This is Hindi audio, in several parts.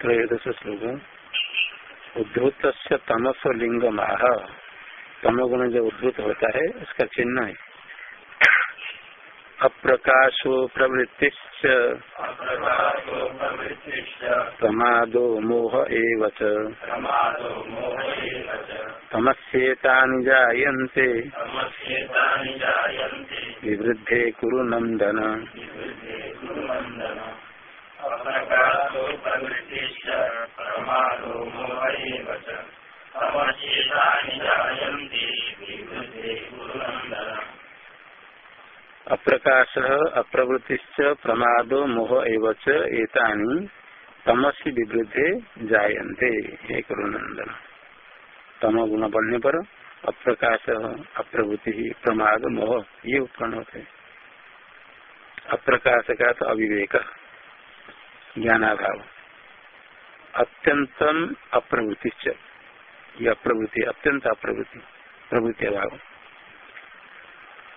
त्रयोदश श्लोक। उद्धूत तमस लिंग माह तमगुण जो उद्धूत होता है उसका चिन्ह है। अप्रकाशो प्रवृत्ति प्रमादो मोह एव तमस्येतानि जायन्ते। विवृद्धे कुरु नन्दन अप्रकाश अप्रवृत्ति प्रमादो, मोह एवं तमसी विवृद्धे जायन्ते। हे करुनंदन तम गुण बढ़ने पर अप्रकाश, अप्रवृत्ति, प्रमाद, मोह, ये उत्पन्न होते। अप्रकाश का तो अविवेक, ज्ञानाभाव। अत्यंतम अप्रवृत्ति ये अप्रवृत्ति अत्यंत अप्रवृत्ति, प्रवृत्ति अभाव।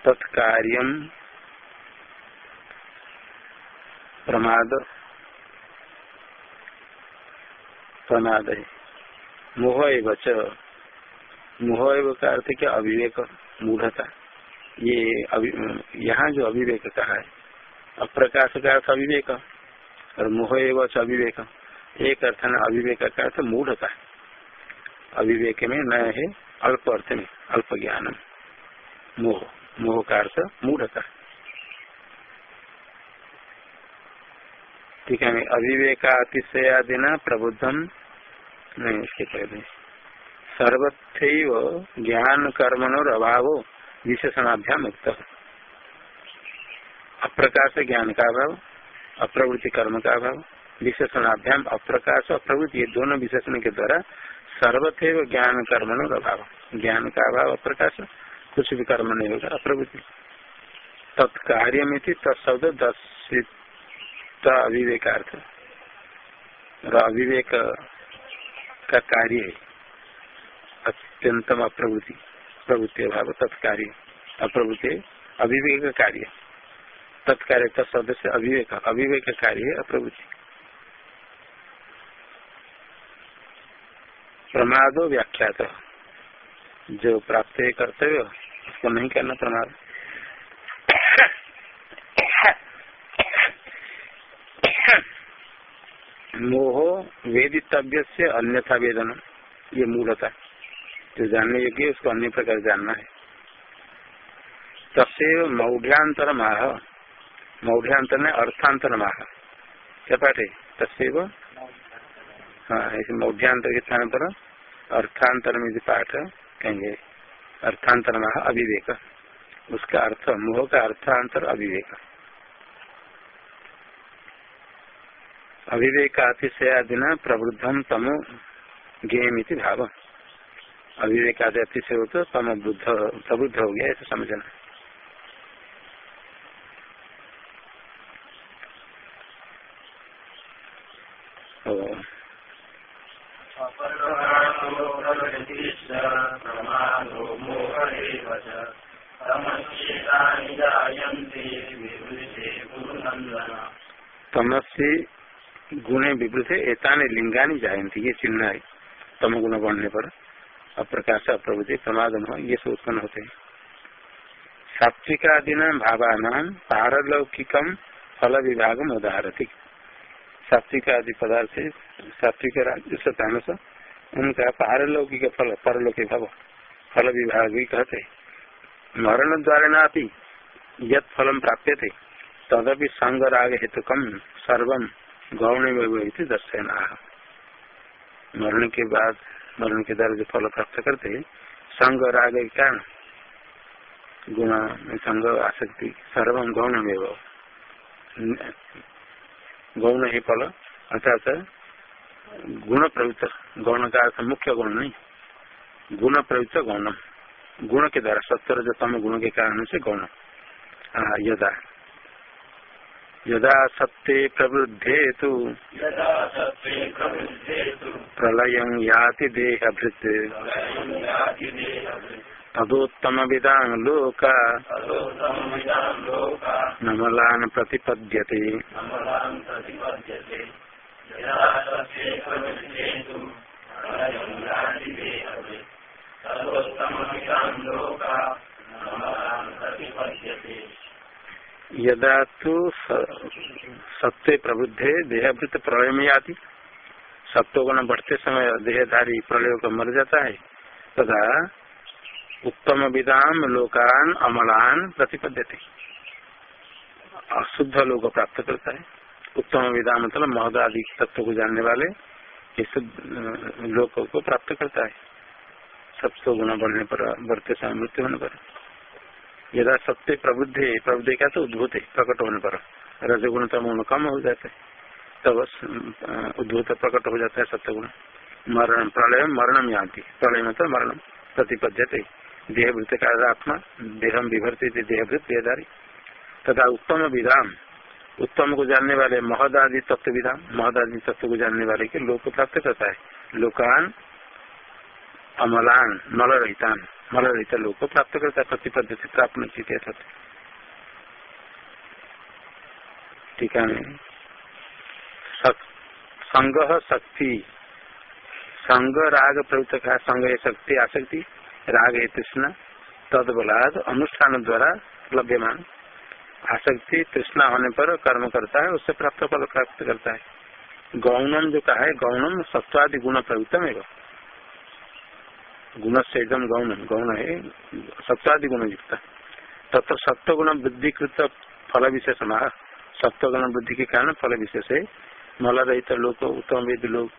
तत्कार्य प्रमाद प्रमाद। मोह एवच मोह एव का अर्थ क्या अविवेक मूढ़ता। ये यहाँ जो अविवेक कहा है, अप्रकाश का अर्थ अविवेक, और मोह एवच अविवेक। एक अर्थ न अविवेक का अर्थ मूढ़ता अविवेक में न है, अल्प अर्थ में, अल्प ज्ञान। मोह मोह का अर्थ मूढ़ता ठीक है अविवेका अतिशयादिना प्रबुद्धम। नहीं इसके पहले सर्वथ ज्ञान कर्मणोर अभाव विशेषणाभ्याम मुक्त अप्रकाश ज्ञान का अभाव, अप्रवृत्ति कर्म का अभाव विशेषणाभ्याम, अप्रकाश अप्रवृत्ति ये दोनों विशेषण के द्वारा सर्वथेव ज्ञान कर्मणोर अभाव ज्ञान का अभाव, अप्रकाश, कुछ भी कर्म नहीं होगा अप्रवृत्ति। तत्कार्य में तत्शब्द दर्शित अविवेकार्थ। और अविवेक का कार्य है। अत्यंतम अप्रवृत्ति, प्रवृत्ति अभाव, तत्कार्य। अप्रवृत्ति, अविवेक कार्य। तत्कार्य तत्शब्द से अविवेक अविवेक कार्य है, अप्रवृत्ति। प्रमादो व्याख्यात। जो प्राप्त है कर्तव्य उसको नहीं करना प्रमाद। मोह वेदितव्य से अन्यथा वेदन, ये मूलता जो जानने योग्य उसको अन्य प्रकार जानना है। तस्व मौढ़्यांतर माह ने अर्थांतर माह क्या पाठ है? तस्व हाँ ऐसे मौढ़्यांतर के स्थान पर अर्थांतर में पाठ कहेंगे, अर्थांतर माह अविवेक। उसका अर्थ, मोह का अर्थांतर अविवेक। अतिशयादिना प्रवृद्धम तमो ज्ञेयमिति भाव। अविवेकादि अतिशय हो तो तम बुद्ध, प्रबुद्ध हो गया, ऐसा समझना। तमसी गुणे विवृत एताने लिंगानी जायंती, ये चिन्ह है तम गुण बढ़ने पर अप्रकाश, अप्रवृत्ति प्रमाद ये सब उत्पन्न होते हैं। सात्विक आदि नाम भावान पारलौकिकम फल विभाग उदाहरती सात्विक आदि पदार्थ सात्विक उनका पारलौकिक फल, परलौकिक भाव फल विभाग भी कहते मरण द्वारा ना यद फलम प्राप्त थे तदपि संग राग हेतु कम सर्वम गौण में दर्शना। मरण के बाद, मरण के द्वारा फल प्राप्त करते संग राग के कारण गुण संग आसक्ति सर्वम गौण गौण ही फल, अर्थात गुण प्रवृत्त गौण का अर्थ मुख्य गुण नहीं। गुण प्रवृत्त गौणम। गुण के द्वारा सत्तर जो तम गुण के कारण से गौण। यदा यदा सत्ते प्रवृद्धे तो प्रलय याति देहभृत। तदोत्तम विदांग लोका नमलान प्रतिपद्यते। यदा तो सत्य प्रबुद्धे देहभृत प्रलय में आती सत्वगुण बढ़ते समय देहधारी प्रलय को मर जाता है। तथा उत्तम विदाम लोकान अमलान प्रतिपद्यते। अशुद्ध लोग प्राप्त करता है। उत्तम विदा मतलब महद आदि तत्व को जानने वाले इस लोक को प्राप्त करता है। सत्व गुण बढ़ने पर, बढ़ते समय मृत्यु होने पर। यदा सत्य प्रबुद्धे प्रबुद्धे क्या तो उद्भूत है प्रकट होने पर। रजगुण तम कम हो जाते तब उद्भूत प्रकट हो जाता है सत्य गुण मरण प्रलय मरणम यान्ति। प्रलय मतलब मरण प्रतिपद्यते। देहवृत्त का आत्मा, देहम विभर्ति देहवृत्त देहधारी तथा उत्तम विधान। उत्तम को जानने वाले महदादि तत्व विधान। महदादि तत्व को जानने वाले के लोक प्राप्त करता है। लोकान, अमलान मल रहितान मल रहित लोग को प्राप्त करता है प्रतिपद्य से प्राप्त ठीक है संग शक्ति. संग राग प्रवृत्त का? संग है शक्ति, आसक्ति. राग है तृष्णा. तद बलाद अनुष्ठान द्वारा लभ्यमान. आसक्ति, तृष्णा होने पर कर्म करता है, उससे प्राप्त फल प्राप्त करता है. गौणम जो कहा है गौणम सत्वादि गुण प्रवृत्तम है गुण से एकदम गौण गौण है सत्वादि गुण युक्त तथा सत्व गुण वृद्धि कृत फल विशेष सत्व गुण वृद्धि के कारण फल विशेष है मल रहित लोग उत्तम विद लोग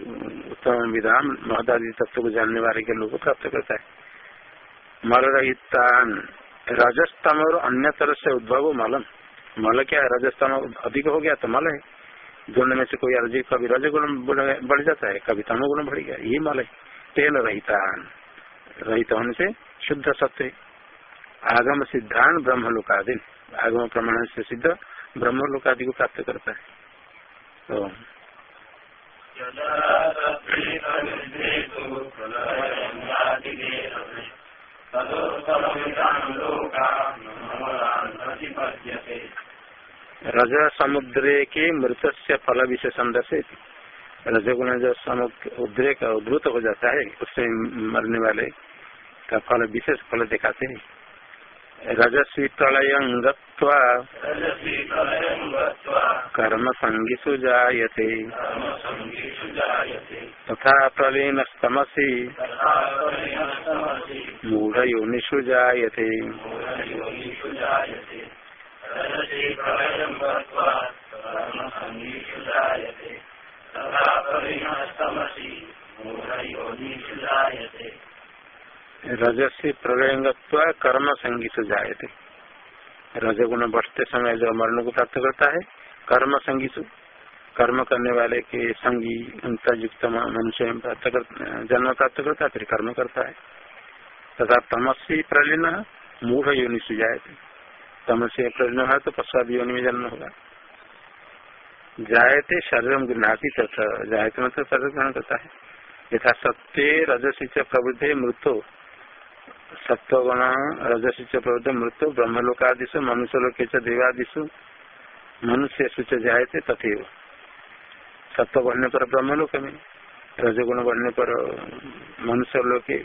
उत्तम विधान महदादि तत्व को जानने वाले के लोग प्राप्त करता है। मल रहितान रजस्तम और अन्य तरह से उद्भव मलम। मल क्या है? रजस्तम अधिक हो गया तो मल है। दोनों में से कोई अर्जी कभी रज गुण बढ़ जाता है, कभी तमो गुण बढ़ गया। ये मल है। तेल रहता रहित होने से शुद्ध सत्य, आगम सिद्धांत ब्रह्म लोकादि आगम प्रमाण से सिद्ध ब्रह्म लोकादि को प्राप्त करता है। तो रज समुद्रे के मृत से फल विशेषण दर्शे रजगुण जो उद्रेक उद्भूत हो जाता है उससे मरने वाले का फल विशेष फल दिखाते हैं। रजस्वी प्रलय कर्म संगीसु जायते तथा प्रलीन स्तमसी मूढ़ योनिषु जायते रजसी प्रलय कर्म संगीत जायते। रजगुण बढ़ते समय जो मरण को प्राप्त करता है, कर्म संगीत, कर्म करने वाले के संगी युक्त मनुष्य प्राप्त जन्म प्राप्त करता है, फिर कर्म करता है। तथा तमसी प्रलीन मूढ़ योनि सुजायते। तमस्य प्रलीन है तो पश्चात योनि में जन्म होगा। जायते शरीर गृहती तथा, जायते मतलब शरीर ग्रहण करता है। यथा सत्य रजसी च प्रवृत्ति मृत्यु सत्वगुण रजसी च प्रवृत्ति, मृत्यु ब्रह्मलोकादिशु मनुष्य लोके देवादिशु मनुष्य सुच जायते तथे सत्व बढ़ने पर ब्रह्मलोक में रजगुण बढ़ने पर मनुष्य लोके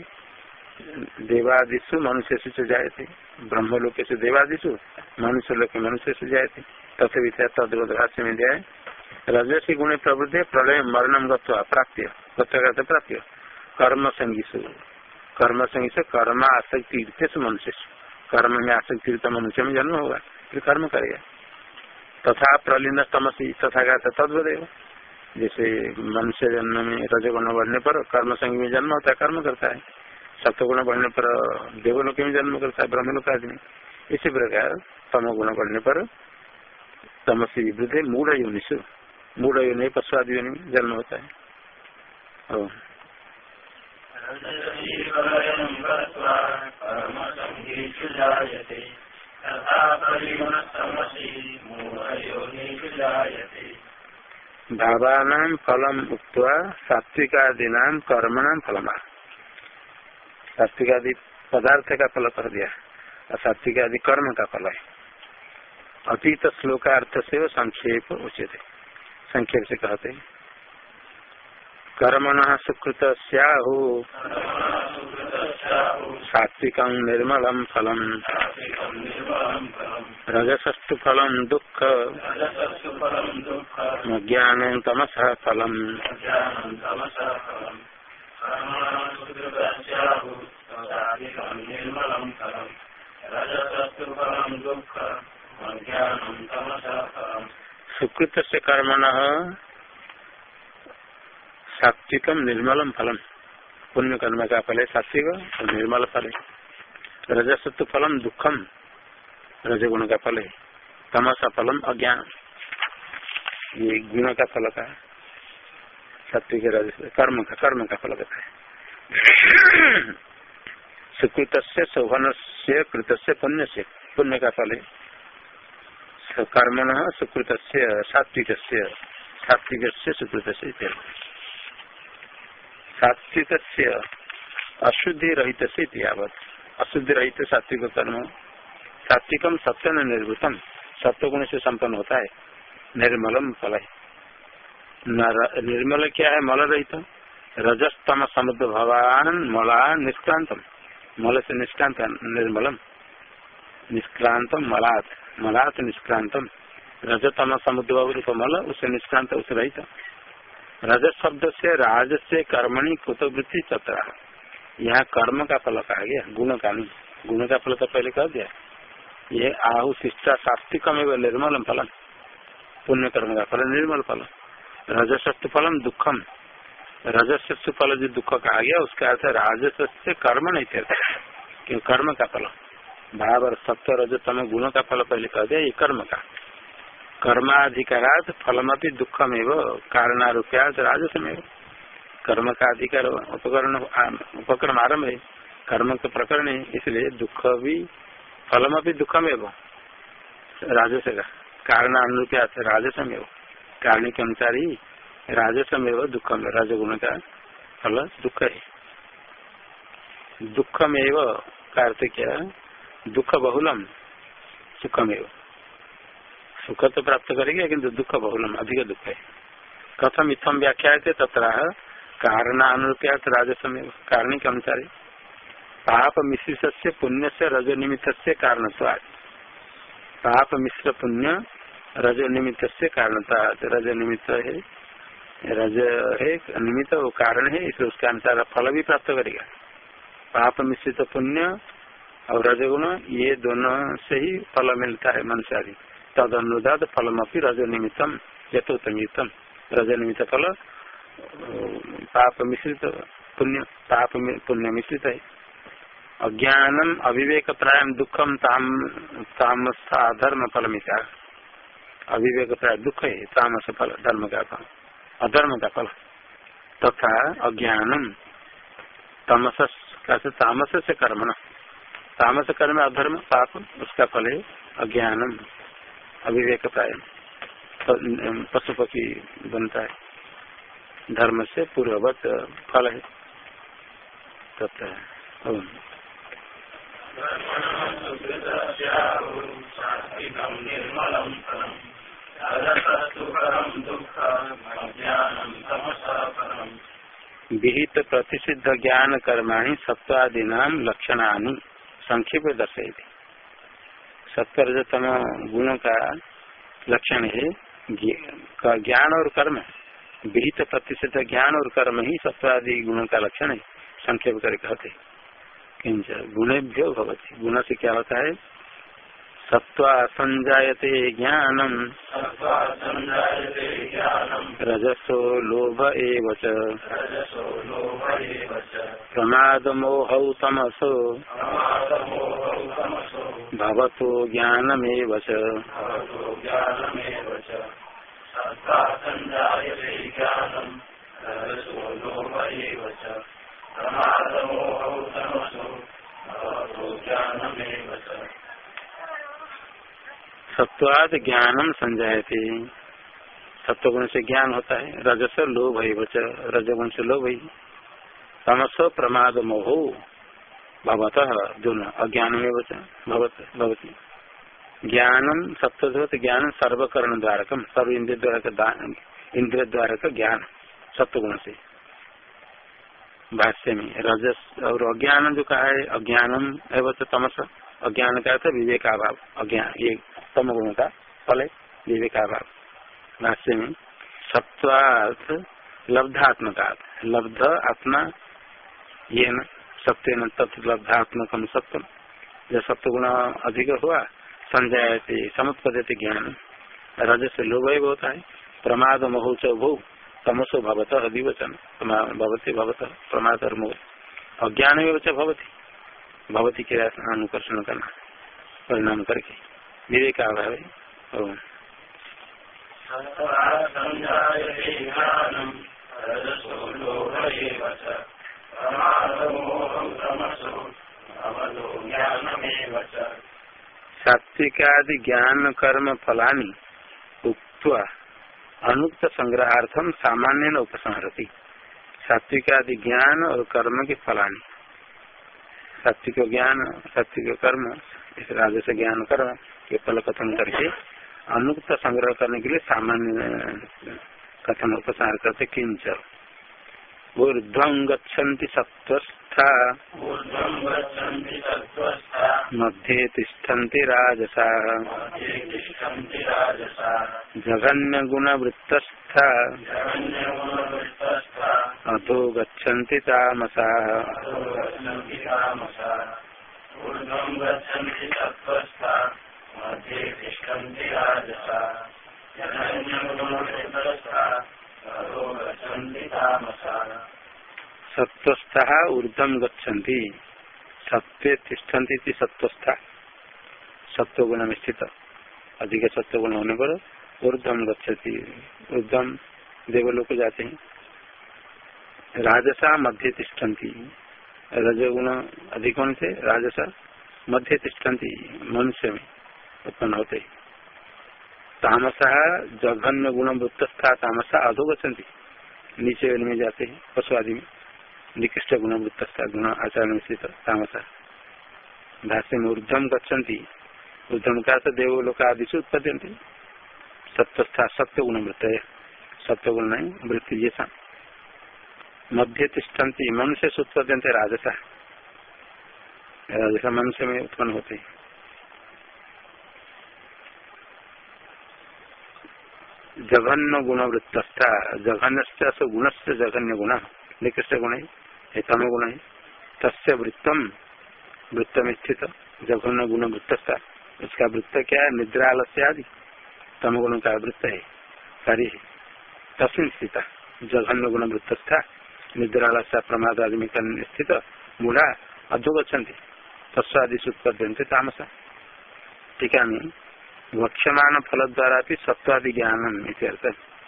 देवादिशु मनुष्य से जाए थे ब्रह्म लोक देवादिशु मनुष्य लोक मनुष्य से जाए थे तथवी तदवत में जाए रजसी गुण प्रवृत्ति, प्रलय मरणम गत्वा प्राप्य गत्व कर्म संगीसु कर्म संगीस कर्म आसक्ति से मनुष्य कर्म में आसक्ति मनुष्य में जन्म होगा, फिर कर्म करेगा। तथा प्रलीन तमसी तथा का जैसे मनुष्य जन्म में रजगुण बढ़ने पर कर्म संग में जन्म होता है, कर्म करता है। सत्वगुण बढ़ने पर देवलोक में जन्म करता है, ब्रह्मलोक आदमी। इसी प्रकार तम गुण बढ़ने पर तमसी वृद्धि मूढ़ योनिश मूढ़ योनि पशुआदि योनि जन्म होता है। भावानाम फलम उक्त सात्विकादीना कर्मणाम फलमा सात्विकादि पदार्थ का फल कर दिया। और सात्विक आदि कर्म का फल है। अतीत श्लोकार्थ से संक्षेप उचित संक्षेप से कहते कर्मण सुकृत सहो सात्विक निर्मल फलम। रजसस्तु फलम दुख। ज्ञान तमस फलम। सुकृत से कर्मण सात्विकम निर्मलम फलम पुण्य कर्म का फल है सात्विक और निर्मल फल है रजसत्व फलम। दुखम रजगुण का फल है तमसा फलम अज्ञान। ये गुण का फल का सात्विक कर्म का कर्म का फल का है सुकृत से शोभन से कृत से पुण्य से पुण्य का फल है कर्मण सुकृत से सात्विक से सात्विक से सुकृत से सात्विक अशुद्धि रहित से यावत। अशुद्धि रहित सात्विक कर्म सात्विकम सत्य निर्भूतम सत्य गुण से संपन्न होता है। निर्मलम फल। निर्मल क्या है? मल रहित रजस्तम समुद्र भवान मला निष्क्रांतम मल से निष्क्रांत निर्मलम निष्क्रांतम मलात। मलात निष्क्रांतम रजतम समुद्र मल उससे निष्क्रांत, उस रहित। रज शब्द से राज से कर्मणि, कृतवृत्ति चतरा यहाँ कर्म का फल कहा गया गुण का नहीं। गुण का फल तो पहले कह दिया। ये आहु, शिष्टा सात्विकम एवं निर्मल फलम। पुण्य कर्म का फल, निर्मल फल। रजस्व फलम, दुखम। रजस्व फल जो दुख कहा गया उसका अर्थ राजस्व से कर्म नहीं थे। क्यों? कर्म का फल। भाव सत्य रजतम गुण का फल पहले कह दिया, ये कर्म का। कर्माधिकारात फलमपि दुखमेव कारणारूप्यात राजसमेव। कर्म का अधिकार उपकरण उपक्रम आरंभ है कर्म के प्रकरण, इसलिए दुख भी, फलमपि दुखमेव। राजस का कारण अनुरूप्यात राजसमेव। कारण के अनुसार ही राजसमेव दुख में राजगुण का फल दुख है। दुखमेव का अर्थ क्या दुख बहुलम सुखमेव। सुख तो प्राप्त करेंगे किन्तु दुख बहुलम अधिक दुख है। कथम इतम व्याख्या थे तथा कारण अनुरूप्यात राजस्व कारण के अनुसार पाप मिश्रित से पुण्य से रज निमित्त से कारण पाप मिश्र पुण्य रज निमित्त से कारणता रज निमित्त है, रज है, निमित्त वो कारण है, इसलिए उसके अनुसार फल भी प्राप्त करेगा। पाप मिश्रित पुण्य और रजगुण, ये दोनों से ही फल मिलता है, मनुष्य आदि। तद अनुदात फलम अपनी रज निमित्तम यथोत्तम रज निमित्त फल पाप मिश्रित पुण्य पाप पुण्य मिश्रित है अज्ञानम अविवेक प्राय दुखम ताम तामसा धर्म फल मिता अविवेक प्राय दुख है तामस फल धर्म का फल अधर्म का फल तथा अज्ञानम तमस तामस से कर्म न तामस कर्म अधर्म पाप उसका फल है अज्ञानम अविवेक प्राय पशु पक्षी बनता है। धर्म से पूर्ववत फल है। तथा विहित प्रतिषिद्ध ज्ञान कर्माणी सत्वादीना लक्षणानि संक्षेप दर्शयती। सत्वरजतम गुणों का लक्षण है। ज्ञान और कर्म। विहित प्रतिशत ज्ञान और कर्म ही सत्वादि गुणों का लक्षण है संक्षेप कर कहते किंच गुणेभ्यो भवती। गुण से क्या होता है? सत्वा संजायते ज्ञानम। रजसो लोभ एव प्रमाद मोह तमसो। भवतो ज्ञानमेव सत्वाद ज्ञानम संजायते। सत्वगुण से ज्ञान होता है रजस लोभ है रजगुण से लोभ। है तमस प्रमाद मोह भवत दोनों अज्ञान में भवती ज्ञानम सत्वत ज्ञान सर्वकर्ण द्वारकम सर्व इंद्र द्वारा इंद्र द्वारा का ज्ञान सत्वगुण से भाष्य में रजस और अज्ञान जो कहा है, अज्ञानम एवं तमस। अज्ञान का था विवेकाभाव। अज्ञान ये तम गुण का फल है, विवेकाभाव। भाष्य में सत्वार्थ लब्धात्मका लब्ध आत्मा ये न सत्य न तत्व लब्धात्मक सत्यम जब सत्य गुण अधिक हुआ संजय समुत्पद्य ज्ञान। रज से लोभ होता है प्रमाद महोच भू, तमसो भवत दिवचन भवती भवत प्रमाद और मोह अज्ञान भवती। भवती के अनुकर्षण करना, परिणाम करके। विवेक अभाव है सात्विकादि ज्ञान कर्म फलानी उक्त्वा अनुक्त संग्रहार्थम सामान्य न उपसंहरती। सात्विक आदि ज्ञान और कर्म के फलानी। सात्विक ज्ञान सात्विक कर्म, इस राजस ज्ञान कर्म के फल कथन करके अनुक्त संग्रह करने के लिए सामान्य कथन उपसार करते किंच ऊर्ध्वं गच्छन्ति सत्त्वस्था। मध्ये तिष्ठन्ति राजसाः। जघन्यगुणवृत्तस्था। अधो गच्छन्ति तामसाः। मध्ये तिष्ठन्ति राजसाः। सत्वस्थ ऊर्धम गच्छन्ति। सत्य तिष्ठन्ति सत्वस्था सत्वगुण में स्थित अधिक सत्वगुण होने पर ऊर्धम गच्छति। ऊर्धम देवलोक जाते हैं। राजसा मध्य तिष्ठन्ति। रजगुण अधिक होने से राजसा मध्य तिष्ठन्ति। मनुष्य में उत्पन्न होते तामसा जघन्य गुण वृत्तस्था तामसा अधो गच्छन्ति। नीचे में जाते हैं पशु आदि में। निकृष्ट गुण वृत्तस्था गुण आचरण स्थित तामसा। भाष्य में ऊर्धम गच्छन्ति। ऊर्धम का देवलोक आदि से उत्पद्यंते सत्वस्था सत्य गुण वृत्त सत्य गुण नहीं, वृत्ति जैसा मध्य तिष्ठन्ति, मनुष्य से उत्पद्यंते राजसा। राजसा मनुष्य में उत्पन्न होते हैं। जघन्य गुण वृत्तस्था जघन्य गुण से जघन्य गुण निकृष्ट गुण है तम गुण है। तस्य वृत्तम वृत्त में स्थित जघन्य गुण वृत्तस्था। उसका वृत्त क्या है? निद्रा आलस्य आदि। तम गुण का वृत्त है। कार्य है। स्थित, जघन्य गुण वृत्तस्था निद्रा आलस्य प्रमाद आदि में स्थित, मूढ़ा अधोगछन्ति तस्वादि सुत्पद्यंते तामसा। टीका में वक्षमान फल द्वारा भी सत्वादि ज्ञान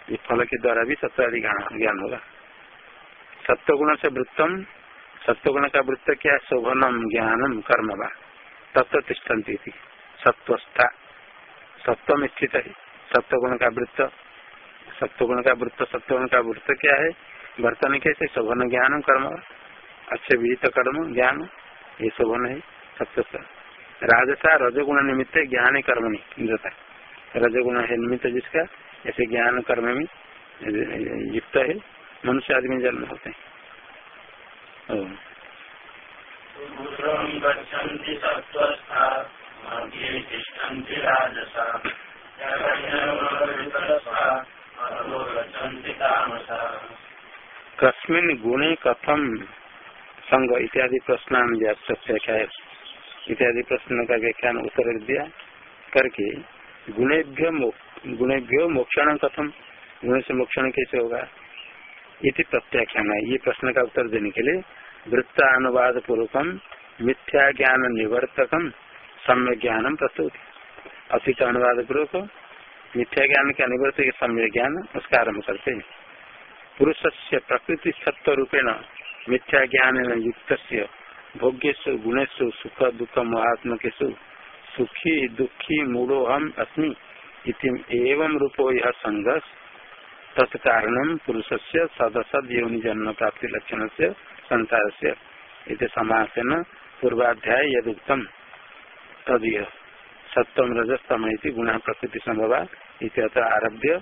ये फल के द्वारा भी सत्वादि ज्ञान होगा। सत्वगुण से वृत्तम सत्वगुण का वृत्त क्या? शोभनम, ज्ञानम, कर्म वा? तत्व तिष्ठती थी सत्वस्था सत्व स्थित है। सत्वगुण का वृत्त। सत्वगुण का वृत्त सत्वगुण का वृत्त क्या है? वर्तन कैसे? शोभन ज्ञानम, कर्म अच्छे विहित कर्म, ज्ञान। ये शोभन है। सत्वस्था राजसा रजगुण निमित्त ज्ञान कर्म नहीं इंद्रता। रजगुण है निमित्त जिसका ऐसे ज्ञान कर्म में युक्त है मनुष्य आदमी जन्म होते हैं। कस्मिन गुणे कथम संग इत्यादि प्रश्न व्याख्या है इत्यादि प्रश्न का व्याख्यान उत्तर दिया। करके गुणेभ्य गुणेभ्यो मोक्षण कथम गुण से मोक्षण कैसे होगा? इति प्रत्याख्यान है। ये प्रश्न का उत्तर देने के लिए वृत्त अनुवाद पूर्वकम मिथ्या ज्ञान निवर्तकम सम्य ज्ञानम प्रस्तुत। अतीत अनुवाद पूर्वक मिथ्या ज्ञान के अनिवर्तक सम्य ज्ञान उसका आरंभ करते हैं। पुरुष से प्रकृति सत्व रूपेण मिथ्या ज्ञान युक्त भोग्यु गुणेशु सुख दुख महात्मकेशु सुखी, दुखी, मूढ़ो हम अस्मि एवं रूपो यह संघर्ष तत्कारण पुरुष से सदसद योनि जन्म प्राप्ति लक्षण से संसार से समासन पूर्वाध्याय यदुक्तम। तदीय सप्तम रजस्तम गुण प्रकृति संभव इत आरभ्य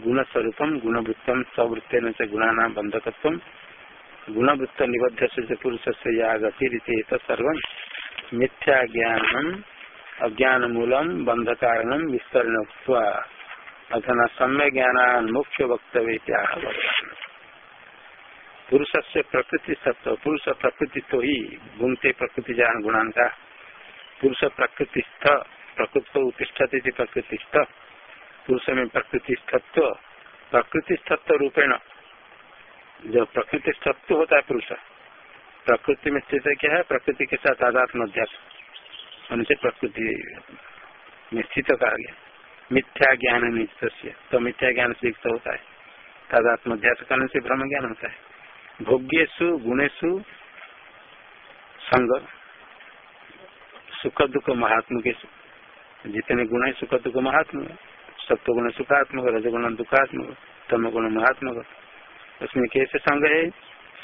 गुण स्वरूपम गुणवृत्तम स्वृत्न से गुणा बंधकत्व गुणवृत्त निबद्ध से पुरुष से या गतिरित सर्व मिथ्या ज्ञान अज्ञान मूलम बंध कारण विस्तरण अथना सम्य ज्ञान मुख्य वक्तव्य पुरुष से प्रकृति सत्व पुरुष प्रकृति तो ही गुणते प्रकृति जान गुणान का पुरुष प्रकृतिस्थ। प्रकृति उत्तिष्ठती प्रकृतिस्थ पुरुष में प्रकृतिस्थत्व प्रकृतिस्थत्व रूपेण जो प्रकृतिस्थत्व होता है पुरुष, प्रकृति में स्थित क्या है? प्रकृति के साथ आध्यात्म अध्यास। उनसे प्रकृति में स्थित कहा गया मिथ्या ज्ञान नित्य तो मिथ्या ज्ञान से युक्त होता है। तादात्म अध्यास करने से ब्रह्म ज्ञान होता है। भोग्यसु गुणेशु संग, सुख दुख महात्म के जितने गुण है, सुख दुख महात्म सत्व गुण सुखात्मक, रजगुण दुखात्मक तम गुण महात्मक। उसमें कैसे संग है?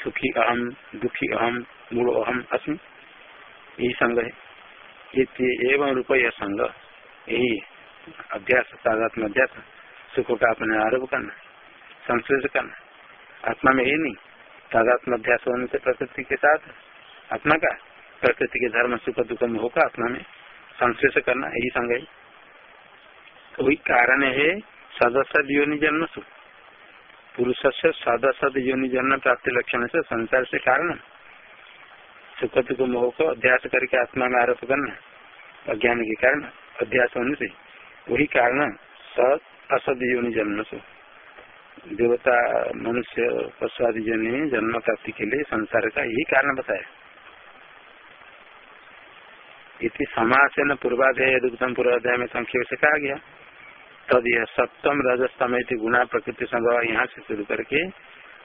सुखी अहम, दुखी अहम, मूल अहम अस्मि। यही संग है। एवं रूप यह संग। यही अभ्यास साधात्म अभ्यास सुख का अपने आरोप करना संश्लेष करना। आत्मा में ही नहीं। तादात्म अभ्यास होने से प्रकृति के साथ, आत्मा का, प्रकृति के धर्म, सुख, दुख में होगा आत्मा में संश्लेष करना यही संग है। वही कारण है, सदस्य, योनि, जन्म, सुख। पुरुष से सद सद योनि जन्म प्राप्ति लक्षण से संसार से कारण सुख दुख मोह को अध्यास करके आत्मा में आरोप करना, अज्ञान के कारण अध्यास होने से वही कारण सद असद योनि जन्म से। देवता, मनुष्य, पशुआदि जन जन्म प्राप्ति के लिए संसार का यही कारण बताया। इति समाज न पूर्वाध्याय दुग्धम पूर्वाध्याय में संक्षेप से कहा गया। तद यह सप्तम रजस्तम गुणा प्रकृति संभव यहाँ से शुरू करके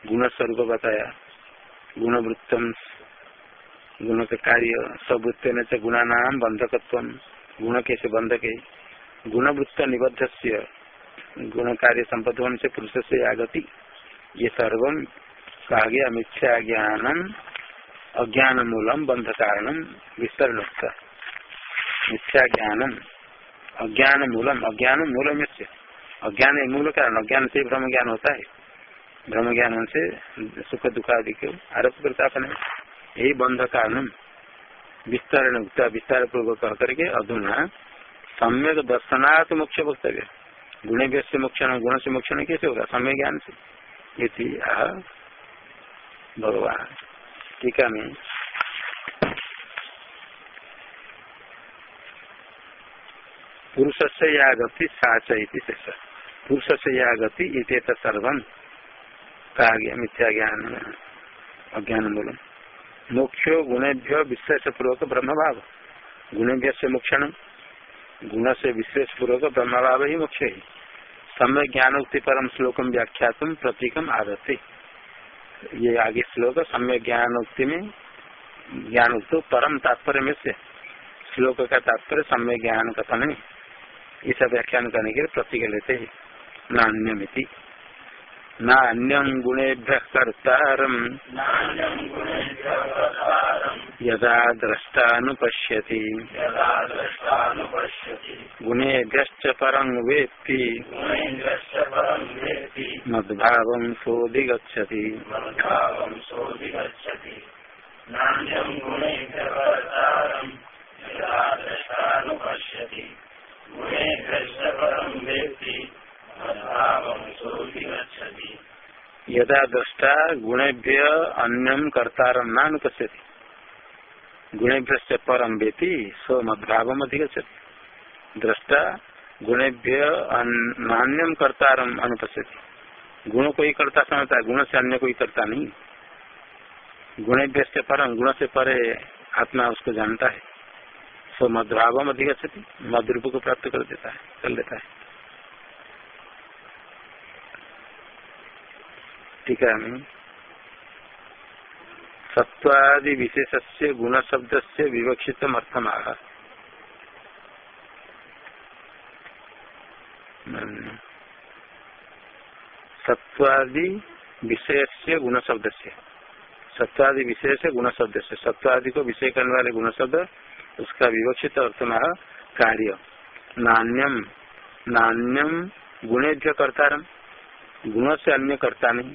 गुण स्वरूप बताया। गुणवृत्तम, गुण के कार्य सबुत्न से गुणा नाम बंधकत्व गुण कैसे बंधक। है गुणवृत्त निबद्ध से गुण कार्य संपद से पुरुष से आगति। ये सर्व कहा गया मिथ्या ज्ञानम अज्ञान मूलम बंध कारणम विस्तरण मिथ्या ज्ञानम। अज्ञान मूलम अज्ञान मूलम अज्ञान मूल कारण, अज्ञान से ब्रह्म ज्ञान होता है। ब्रह्म ज्ञान से सुख दुख आदि को आरोप करता अपने यही बंध कारण विस्तारण विस्तार पूर्वक कह करके अधुना सम्यक दर्शनाथ मुख्य वक्तव्य। गुण से मोक्षण गुण से मोक्षण कैसे होगा? समय ज्ञान से। ये भगवान। टीका में पुरुष से या गति शेष पुरुष से या गति इत सर्वम कहा मिथ्या ज्ञान अज्ञान मूलम मोक्षो गुणेभ्य विशेष पूर्वक ब्रह्म भाव गुणेभ्य से मोक्षण गुण से विशेष पूर्वक ब्रह्म भाव ही मोक्ष। है समय ज्ञानोक्ति परम श्लोकम व्याख्या प्रतीकम आदते ये आगे श्लोक समय ज्ञानोक्ति में ज्ञान परम तात्पर्य में से श्लोक का तात्पर्य समय ज्ञान कथन है ऐसा व्याख्यान करने के लिए प्रतीक लेते हैं नान्यमिति। नान्यम गुणेभ्य कर्तारम। यदा दृष्टानुपश्यति गुणेभ्यश्च परं वेत्ति। मद्भाव सोऽधिगच्छति। नान्यम गुणेभ्य यदा यदा दृष्टा गुणेभ्य अन्यम कर्तारम नानुपश्यति गुणेभ्य परम वेति स्व मद्भाव अधिगछति दृष्टा गुणेभ्य नान्यम कर्तारम अनुपश्यति गुण को ही करता समझता है गुण से अन्य कोई करता नहीं। गुणेभ्य परम गुण से परे आत्मा उसको जानता है। सो मधुभाव अधिगछति मधुरूप को प्राप्त कर देता है, कर लेता है। ठीक है सत्वादि विशेष से गुण शब्द से विवक्षित अर्थम आह सत्वादि विषय से गुण शब्द से सत्वादि से गुण शब्द से सत्वादि को विषय करने वाले गुण शब्द उसका विवक्षित अर्थ में कार्य। नान्यम नान्यम गुणेभ्य कर्तारम गुण से अन्य करता नहीं।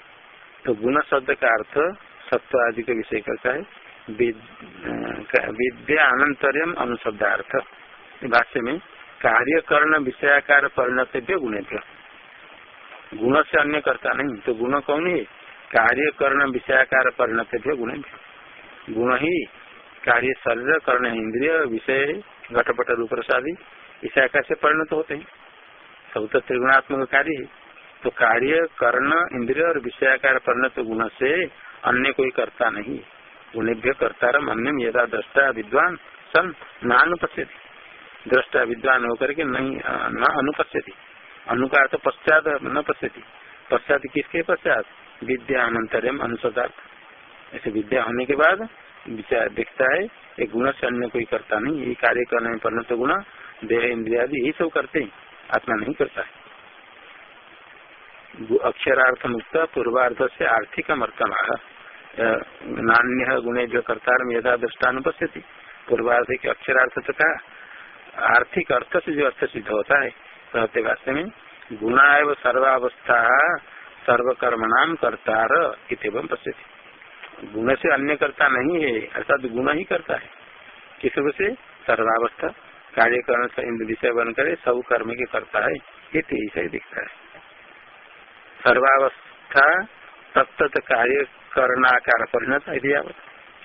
तो गुण शब्द का अर्थ सत्व आदि का विषय करता है। विद्या अनंतरम अनुशब्दार्थ। भाष्य में कार्य कर्ण विषयाकार परिणत गुणेभ्य गुण से अन्य करता नहीं तो गुण कौन है? कार्य कर्ण विषयाकार परिणत गुण गुण ही कार्य शरीर, कर्ण इंद्रिय, विषय, घटपट रूप प्रसादी इस आकार से परिणत होते हैं। सब तो त्रिगुणात्मक कार्य है। तो कार्य कर्ण, इंद्रिय और विषयाकार परिणत गुण से अन्य कोई करता नहीं। गुणेभ्य कर्तारम अन्य यदा दृष्टा विद्वान सन न अनुपस्यति दृष्टा विद्वान होकर के नहीं, न अनुपस्यति अनुकार तो पश्चात न पश्यति। पश्चात किसके पश्चात? विद्या अनंतरम अनुसदार्थ ऐसे विद्या होने के बाद विचार देखता है, एक गुण से अन्य कोई करता नहीं। ये कार्य करने में परिणत गुण, देह इंद्रिया यही सब करते हैं। आत्मा नहीं करता है। अक्षरार्थ मुक्त पूर्वार्ध से आर्थिक नान्य गुणे जो करता यदा दृष्टानुपस्थिति पूर्वार्ध के अक्षरार्थ तो आर्थिक अर्थ से जो अर्थ सिद्ध होता है, कहते वास्तव में, गुणा एवं सर्वावस्था सर्वकर्मणाम कर्तार इतम पश्यति। गुण से अन्य कर्ता नहीं है, अर्थात गुण ही करता है। किस रूप से? सर्वावस्था कार्य करण से विषय बन करे, सब कर्म के करता है, ये तेईस दिखता है। सर्वावस्था तत्त कार्य करणाकार परिणत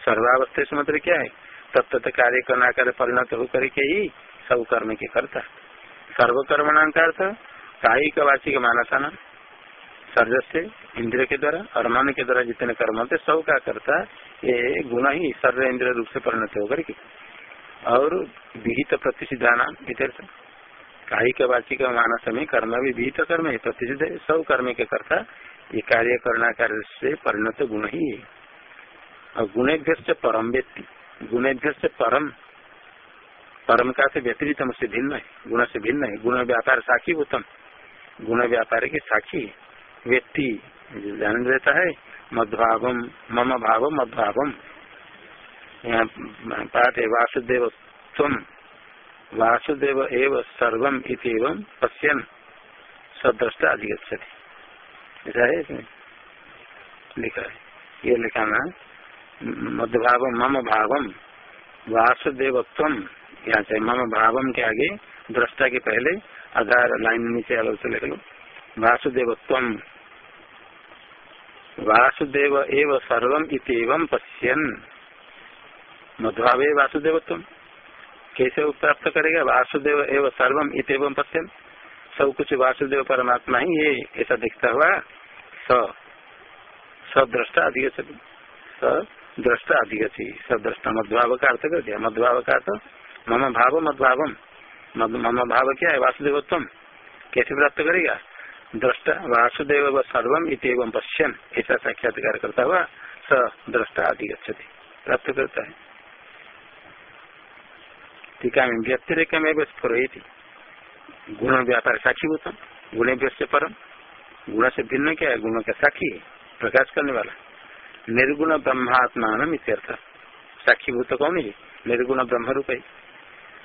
सर्वावस्था से मतलब क्या है? तत्त कार्य करणाकार परिणत होकर के ही सब कर्म के करता सर्वकर्मणाम का अर्थ कायिक वाचिक मानसाना सर्ज से इंद्र के द्वारा और मन के द्वारा जितने कर्म होते सब का करता ये गुण ही सर्व इंद्र रूप से परिणत होकर के। और विहित प्रतिषिधान कायिक वाचिक मानस में कर्म भी विहित कर्म है प्रतिषिध है सब कर्म के कर्ता, ये कार्य करना कार्य से परिणत गुण ही है। और गुणेभ्य परम व्यक्ति गुणेभ्य परम परम का से व्यतिरित से भिन्न है, गुण से भिन्न है, गुण व्यापार साक्षी उत्तम, गुण व्यापार के साक्षी व्यक्ति जान रहता है, मदभावम, मम भाव मदभावम। यहाँ पाठ है वासुदेव वासुदेव एव सर्वम इतम पश्यन सदृष्टा अधिगछति ऐसा है इसमें लिखा है ये लिखाना मदभाव मम भावम वासुदेवत्व, यहाँ से मम भावम के आगे दृष्टा के पहले आधार लाइन नीचे अलग से लिख लो। वासुदेवत्व। वासुदेव एव सर्वम इतम पश्यन। मध्वावे वासुदेवत्व। कैसे प्राप्त करेगा, वासुदेव एवं सर्वम इत एवं पश्चिम सब कुछ वासुदेव परमात्मा ही ये ऐसा दिखता हुआ स सदृष्टा अधिक स दृष्टा अधिक सदृष्टा मध्भाव का अर्थ कर दिया। मध्भाव का अर्थ मम भाव मध्भावम मम भाव क्या है? वासुदेवत्व कैसे प्राप्त करेगा? दृष्टा वासुदेव व सर्वम इत एवं पश्यन। ऐसा साक्षात्कार करता हुआ स दृष्टा अधिक प्राप्त करता है। टीका में व्यतिरेक में स्फुरती गुण व्यापार साक्षी होता गुण से परम गुण से भिन्न क्या है गुण का साक्षी है प्रकाश करने वाला निर्गुण ब्रह्मात्मान इत्यर्थ। साक्षीभूत कौन है? निर्गुण ब्रह्म रूप है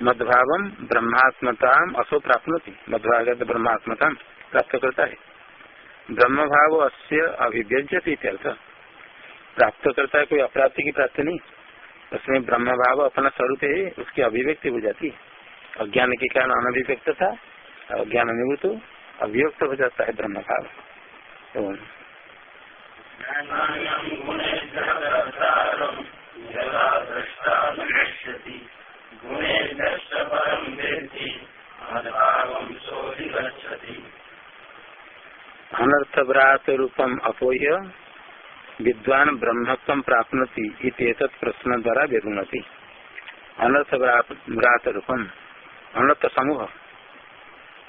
मदभाव ब्रह्मात्मता असो प्राप्त मदभागत ब्रह्मात्मता प्राप्त करता है। ब्रह्म भाव अस्य अभिव्यजती प्राप्त करता है कोई अप्राप्ति की प्राप्ति नहीं। उसमें ब्रह्म भाव अपना स्वरूप है, उसकी अभिव्यक्ति हो जाती है। अज्ञान के कारण अनभिव्यक्त था, अज्ञान निवृत्त अभिव्यक्त हो जाता है ब्रह्म भाव। तो अनर्थव्रात रूपम अपोह्य विद्वान ब्रह्मत्व प्राप्त प्रश्न द्वारा व्यगुणति अनर्थ रूपम अनर्थ समूह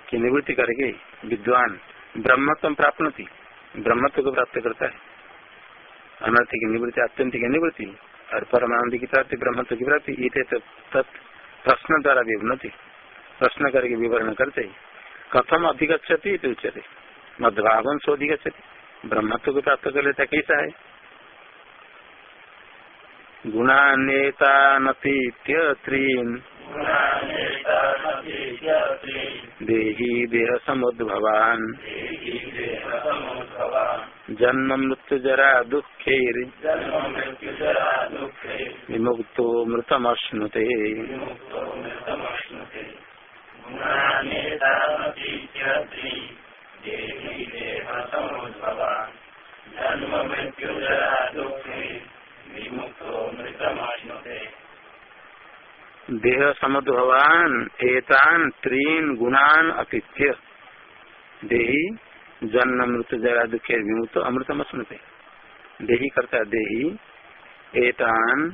की निवृत्ति करके विद्वान ब्रह्मत्व प्राप्त ब्रह्मत्व को प्राप्त करता है। अनर्थ की निवृत्ति अत्यंत की निवृत्ति और परमानंद की प्राप्ति, ब्रह्मत्व की प्राप्ति प्रश्न द्वारा विवनति प्रश्न करके विवरण करते। कथम अधिगछति उच्यते। मध्भावन सो अधिगछति ब्रह्मत्व को प्राप्त कर लेता कैसा है गुणानेता नतीन देही देह समुद्भवान जन्म मृत्यु जरा दुखे विमुक्तो मृतमश्नुते देह समुद्भवान, एतान, त्रीन गुणान अतिथ्य देही जन्म मृत्यु जरा, दुखे, विमुक्त अमृतम स्मृति देही करता देही, एतान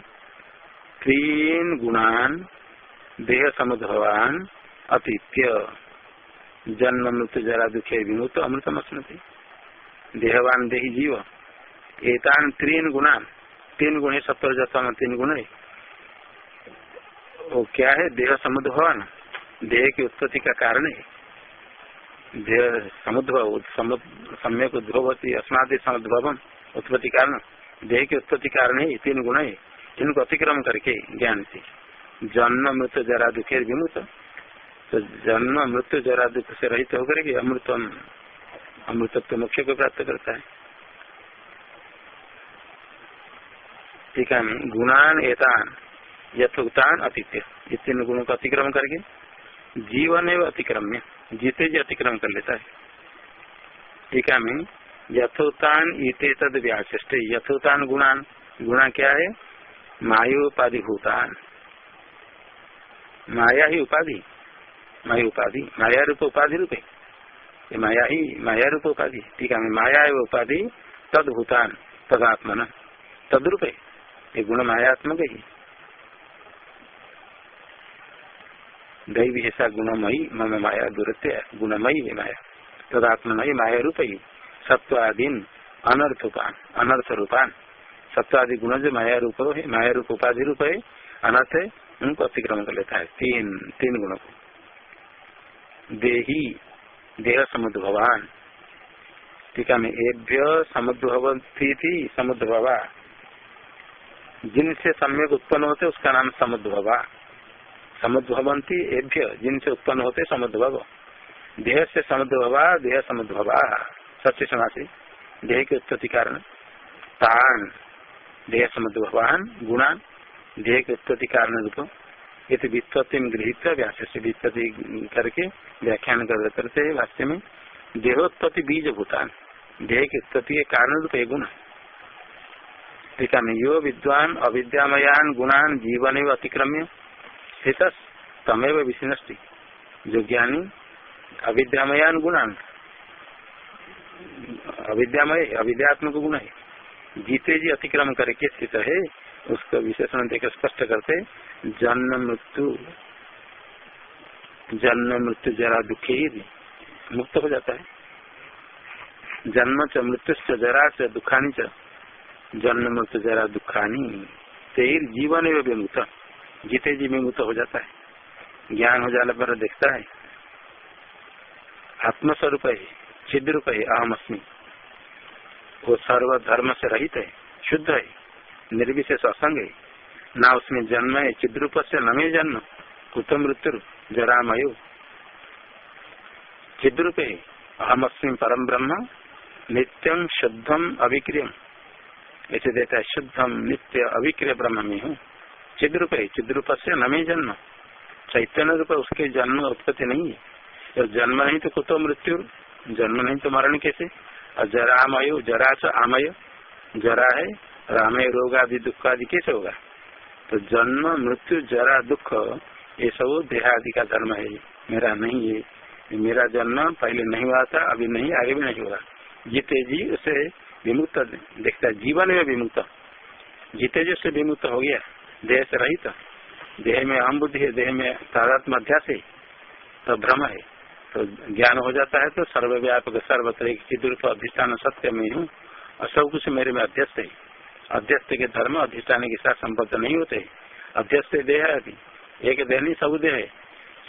तीन गुणान, देह समुद्भवान अतिथ्य जन्म मृत्यु जरा, दुखे, विमुक्त अमृतम स्मृति देहवान देही जीव। एतान तीन गुणान तीन गुण है सत्तर जतम तीन गुण है वो क्या है? देह समुद्भवन। देह की उत्पत्ति का कारण है। देह समुद्भव सम्यक उद्भवती, अस्मादि समुद्भवम उत्पत्ति कारण। देह की उत्पत्ति कारण है तीन गुण है। इनको अतिक्रम करके ज्ञान से जन्म मृत्यु जरा दुखे विमुक्त तो जन्म मृत्यु जरा, दुख से रहित होकर अमृतम अमृतत्व मुख्य को प्राप्त करता है। ठीक है, गुणान एतान, यथोक्तान अतिथ्य। ये तीन गुणों का अतिक्रम करके जीवन एवं अतिक्रम्य जीते जी अतिक्रम कर लेता है। टीका में यथोतान इते तद व्याचष्ट यथोतान गुणान, गुणा क्या है? मायोपाधि भूतान। माया ही उपाधि। माया उपाधि, माया रूप उपाधि रूप। है माया ही माया रूप उपाधि। ठीक है माया एवं उपाधि तद भूतान तदात्मन। तद्रूप है ये गुण मायात्मक ही। दैवी ऐसा गुणमयी, मम माया दुरत्य गुणमयी है माया। तदात्मयी माया रूप ही। सत्वादीन अनर्थोपान अनर्थ रूपान सत्वादि गुण जो माया रूप है माया रूप उपाधि रूप है, अनर्थ है, उनको अतिक्रमण कर लेता है। तीन तीन गुणों को। देही देह समुद्भवान टीका में एभ्य समुद्भवती थी समुद्भवा। जिनसे सम्यक उत्पन्न होते, उसका नाम समुद्भवा। समुद्भवंती एभ्य, जिनसे उत्पन्न होते, समुद्भव। देह से समुद्भवा देह समुद्भवा सत्य समासी देह के उत्पत्ति कारण तान। देह समुद्भवान गुणान। देह के उत्पत्ति कारण रूप ये तो गृहित व्यास से वित्पत्ति करके व्याख्यान कर करते भाष्य में देहोत्पत्ति बीज भूतान देह की उत्पत्ति के कारण रूप है गुण। टीका में यो विद्वान, अविद्यामयान गुणान जीवन एवं अतिक्रम्य स्थित तमेव विष्णष्टि जो ज्ञानी अविद्यामयान गुणान, अविद्यामय, अविद्यात्मक गुण है, जीते जी अतिक्रम करके स्थित है उसको विशेषण देकर स्पष्ट करते, जन्म मृत्यु जन्म मृत्यु जरा दुखे ही मुक्त हो जाता है। जन्म च मृत्यु जरा च दुखानी च, जन्म मृत्यु जरा दुखानी, तेर जीवन एवं विमुक्त, जीते जी विमुक्त हो जाता है। ज्ञान हो जाने पर देखता है। आत्मस्वरूप है छिद रूप है अहम अस्मी। वो सर्व धर्म से रहित है, शुद्ध है। निर्विशेष असंग। है ना उसमें जन्म है चिद्रूप से न जन्म, कुत मृत्यु जरामयो। चिद्रूप है अहम अस्मी परम ब्रह्म नित्यम शुद्धम अभिक्रियम ऐसे देता है शुद्धम नित्य अभिक्रिय ब्रह्म में हूँ। चिद रूप है चिद रूप से नमे जन्म। चैतन्य रूप उसके जन्म उत्पत्ति नहीं है। जब जन्म नहीं तो कुतो मृत्यु जन्म नहीं तो मरण कैसे? और जरा आमय जरा च आमय। जरा है रामय रोग आदि दुख आदि कैसे होगा। तो जन्म, मृत्यु, जरा, दुख, ये सब देहादि का धर्म है। मेरा नहीं है। मेरा जन्म पहले नहीं हुआ था, अभी नहीं, आगे भी नहीं होगा जीते जी उसे विमुक्त देखता जीवन में विमुक्त। जीते जी उससे विमुक्त हो गया, देह से रहित। देह में अहम बुद्धि है, देह में तादात्म अध्यास है तो भ्रम है। तो ज्ञान हो जाता है तो सर्वव्यापक, सर्वत्र अधिष्ठान सत्य में हूँ। और सब कुछ मेरे में अध्यस्त है। अध्यस्त के धर्म अधिष्ठान के साथ संबद्ध नहीं होते अध्यस्त देह है अभी। एक देह नहीं, सब देह है।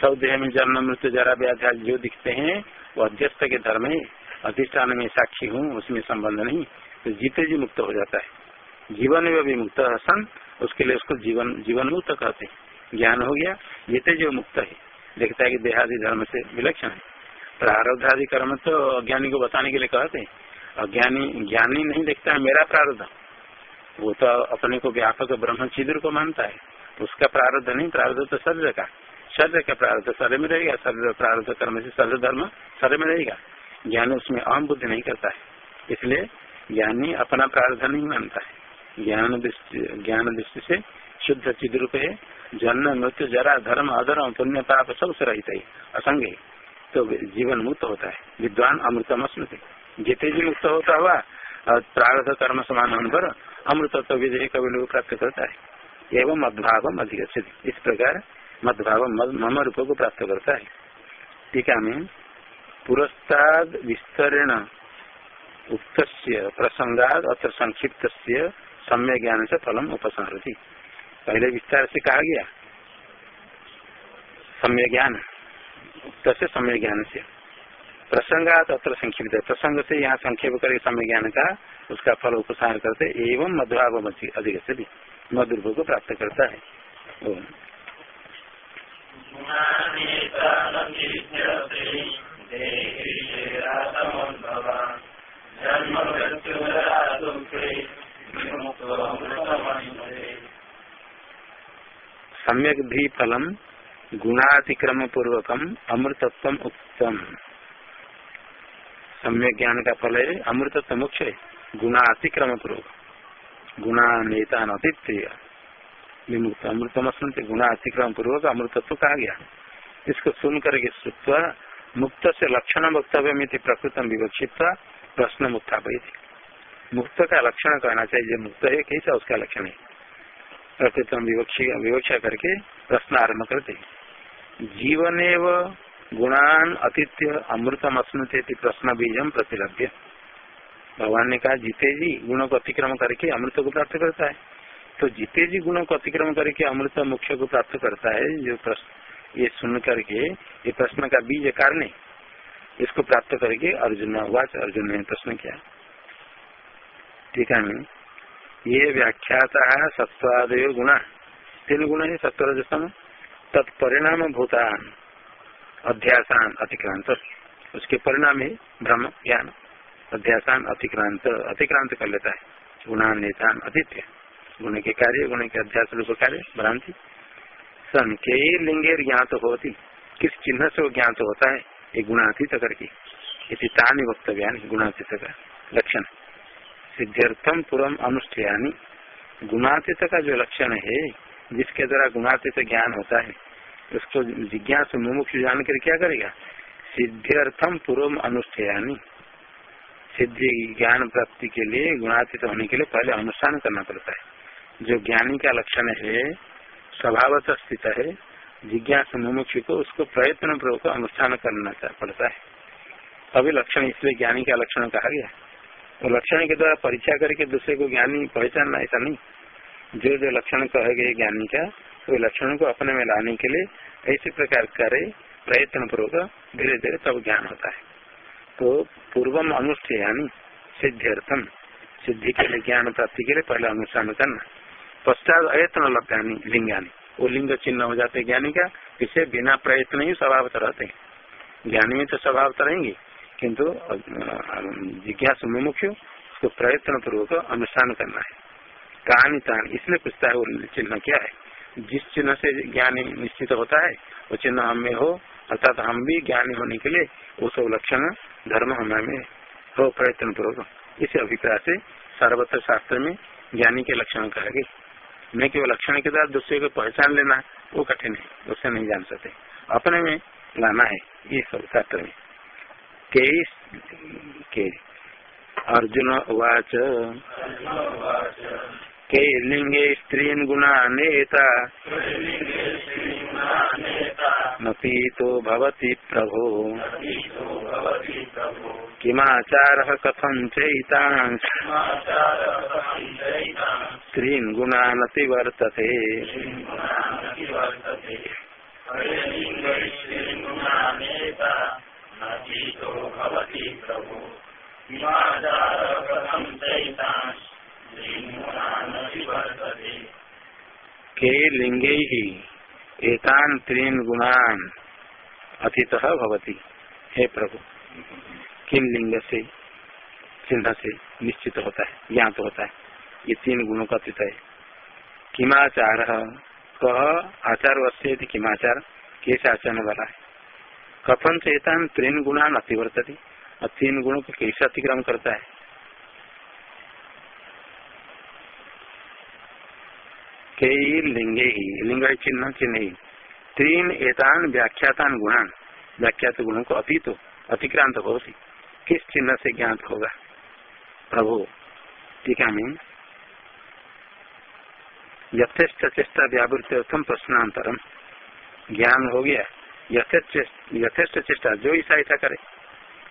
सब देह में जन्म, मृत्यु, जरा व्याध्या जो दिखते हैं, वो अध्यस्त के धर्म है। अधिष्ठान में साक्षी हूँ, उसमें संबंध नहीं। तो जीते जी मुक्त हो जाता है। जीवन में भी मुक्त सन उसके लिए उसको जीवन जीवन मुक्त कहते ज्ञान हो गया, जीते जो मुक्त है। देखता है कि देहादि धर्म से विलक्षण है। प्रारब्ध आदि कर्म तो अज्ञानी को बताने के लिए कहते हैं। अज्ञानी, ज्ञानी नहीं देखता है, मेरा प्रारब्ध। वो तो अपने को व्यापक ब्रह्म छिद्र को मानता है। उसका प्रारब्ध नहीं, प्रारब्ध तो शरीर का। शरीर का प्रारब्ध शरीर में रहेगा, शरीर प्रारब्ध कर्म से शरीर धर्म शरीर में रहेगा। ज्ञान उसमें अहम बुद्धि नहीं करता है। इसलिए ज्ञानी अपना प्रारब्ध नहीं मानता है। ज्ञान दृष्टि ज्ञान दृष्टि से शुद्ध चिद रूप है। जन्म, मृत्यु, जरा, धर्म अधर्म पुण्य, पाप सबसे रहित है। असंग। तो जीवन मुक्त होता है। विद्वान अमृतम स्मृति जिते जी मुक्त होता हुआ और प्रारब्ध कर्म समान पर अमृत तो विजय कवि लोग प्राप्त करता है। एवं मदभाव अधिक इस प्रकार मदभाव मम रूप को प्राप्त करता है। टीका में पुरस्ताद विस्तरण उक्त प्रसंगाद अत्र संक्षिप्त सम्य ज्ञान से फलम उपसंहति पहले विस्तार से कहा गया? सम्य ज्ञान। उक्त सम्य ज्ञान से प्रसंगात अत्र संक्षिप्त। प्रसंग से यहाँ संक्षेप कर समय ज्ञान का उसका फल उपसार करते एवं मधुभाव अधिक से भी मधुर्भ को प्राप्त करता है। सम्यक भी फलम गुणातिक्रम पूर्वकम अमृतत्व उत्तम सम्यक ज्ञान का फल है अमृतत्व मुख्य है। गुणातिक्रम पूर्वक गुणा नेता विमुक्त अमृतम सुनते गुणा अतिक्रम पूर्वक अमृतत्व कहा गया इसको सुन करके सुत्वा मुक्त से लक्षण वक्तव्य में प्रकृतम विवक्षित प्रश्न मुक्तापित मुक्त का लक्षण कहना चाहिए मुक्त है कैसा उसका लक्षण है प्रकृतम विवक्षा करके प्रश्न आरंभ करते जीवन एवं गुणान अतिथ्य अमृतम अश्नुते प्रश्न बीजम प्रतिलभ्य भगवान ने कहा जीते जी गुणों को अतिक्रम करके अमृत को प्राप्त करता है। तो जीते जी गुणों को अतिक्रम करके अमृत मुख्य को प्राप्त करता है, जो प्रश्न, ये सुन करके, ये प्रश्न का बीज कारण इसको प्राप्त करके अर्जुन, वाच अर्जुन ने प्रश्न किया। ठीक है ये व्याख्याता सत्वादय गुणा। तीन गुण है सत्वरजसम तत्परिणाम भूतान, अध्यासान अतिक्रांत उसके परिणाम है, ब्रह्म, ज्ञान। अध्यासान अतिक्रांत अतिक्रांत कर लेता है। गुणान नेतान अतिथ्य गुण के कार्य, गुण के अध्यास, रूप कार्य, भ्रांति। सन के लिंगेर ज्ञात होती, किस चिन्ह से वो ज्ञात होता है, ये गुणातीत करके इसी तानी वक्तव्या गुणातीत का लक्षण। सिद्ध्यर्थम पूर्व अनुष्ठयानी। गुणातीत का जो लक्षण है, जिसके द्वारा गुणातीत ज्ञान होता है, उसको जिज्ञास मुमुक्ष जान कर क्या करेगा? सिद्ध्यर्थम पूर्व अनुष्ठयानी। सिद्धि, ज्ञान प्राप्ति के लिए, गुणातीत होने के लिए पहले अनुष्ठान करना पड़ता है। जो ज्ञानी का लक्षण है, स्वभावत स्थित है, जिज्ञास मुमुक्ष को उसको प्रयत्न पूर्वक अनुष्ठान करना पड़ता है। तभी लक्षण इसलिए ज्ञानी का लक्षण कहा गया। तो लक्षण के द्वारा परीक्षा करके दूसरे को ज्ञानी पहचानना ऐसा नहीं। जो जो लक्षण कहे गए ज्ञानी का तो लक्षणों को अपने में लाने के लिए ऐसे प्रकार करे प्रयत्न पूर्वक धीरे धीरे तब ज्ञान होता है। तो पूर्वम अनुष्ठेयानी सिद्ध्यर्थम। सिद्धि के लिए ज्ञान प्राप्ति के लिए पहले अनुष्ठान करना। पश्चात अयत्न लभ्यानी लिंगानी। वो लिंग चिन्ह हो जाते ज्ञानी का इसे बिना प्रयत्न ही स्वभाव रहते हैं। ज्ञानी में तो स्वभाव रहेंगे, किंतु जिज्ञास मुख्य, उसको प्रयत्न पूर्वक अनुष्ठान करना है। कहानी तान, इसलिए पूछता है वो चिन्ह क्या है। जिस चिन्ह से ज्ञानी निश्चित होता है, वो चिन्ह हमें हो अर्थात हम भी ज्ञानी होने के लिए वो सब लक्षण धर्म हमें हो प्रयत्न पूर्वक इस अभिप्राय से सर्वत्र शास्त्र में ज्ञानी के लक्षण कहा गए मैं केवल लक्षण के द्वारा दूसरे को पहचान लेना वो कठिन है उससे नहीं जान सकते। अपने में लाना है, ये सब शास्त्र में। के के अर्जुन उवाच। के लिंगे स्त्रीन गुणा नेता। तो भवति प्रभो। किमाचार कथम चैतां स्त्रीन गुणानति वर्तते। के लिंगे ही एतान तीन गुणान अतीत भवती। हे प्रभु किम लिंग से चिन्ह से निश्चित होता है, ज्ञात होता है? ये तीन गुणों का अतीत है। किमाचार? कह आचार वश्य किमाचार? कैसे आचरण वाला है। कथन चेता तीन गुणान अतिवर्तती? और तीन गुणों को कैसे अतिक्रम करता है। कई लिंगे ही, लिंग चिन्ह चिन्ह ही। तीन एतान व्याख्यातान गुणान। व्याख्यात गुणों को अतीत, अतिक्रांत होती किस चिन्ह से ज्ञात होगा? प्रभु टीका में यथेष्ट चेष्टा व्यावृत प्रश्नांतरम। ज्ञान हो गया। यथेष्ट चेष्टा जो ऐसा ऐसा करे।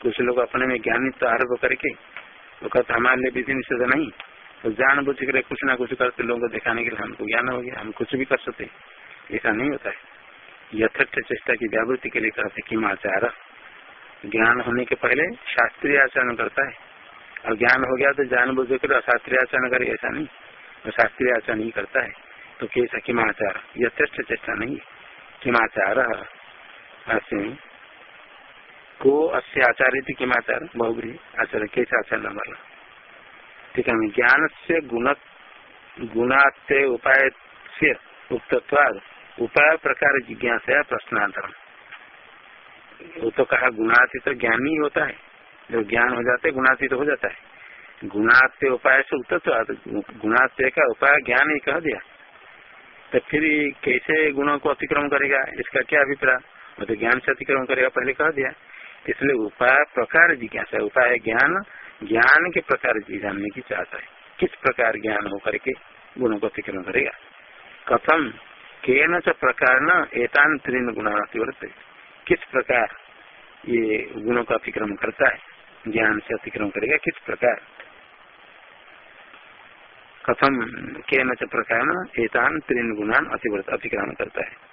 कुछ लोग अपने में ज्ञान तो आरोप करके, वो कहते, हमारे लिए विधि निषेध नहीं। तो जान बुझ कर कुछ ना कुछ करते लोगों को दिखाने के लिए हमको ज्ञान हो गया। हम कुछ भी कर सकते ऐसा नहीं होता है। यथेष्ट चेष्टा की व्यावृत्ति के लिए करते किम आचार ज्ञान होने के पहले शास्त्रीय आचरण करता है। और ज्ञान हो गया तो जान बुझ कर अशास्त्रीय आचरण करे, ऐसा नहीं। वो शास्त्रीय आचरण ही करता है। तो कैसा किमाचार यथेष्ट चेष्टा नहीं किमाचार को अस्य आचार्य किमाचार बहुग्री आचार्य कैसे आचरण वाला ठीक है ज्ञान से गुण गुणात्य उपाय से उक्तवाद उपाय प्रकार जिज्ञासा प्रश्नांतरण वो तो कहा गुणातीत तो ज्ञान ही होता है। जो ज्ञान हो जाते, गुणातीत तो हो जाता है। गुणात्य उपाय से उक्तत्वाद गुणात्य का उपाय ज्ञान ही कह दिया। तो फिर कैसे गुणों को अतिक्रम करेगा? इसका क्या अभिप्राय? वो तो ज्ञान से अतिक्रम करेगा, पहले कह दिया। इसलिए उपाय प्रकार जिज्ञासा उपाय ज्ञान ज्ञान के प्रकार जानने की चाहता है। किस प्रकार ज्ञान हो करके गुणों को अतिक्रमण करेगा? कथम के न प्रकार न एतान तीन गुणातिवर्त किस प्रकार ये गुणों का अतिक्रमण करता है? ज्ञान से अतिक्रमण करेगा किस प्रकार? कथम के न प्रकार न एतान तीन गुणान अतिवर्त, अतिक्रमण करता है।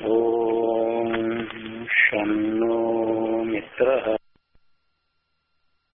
ॐ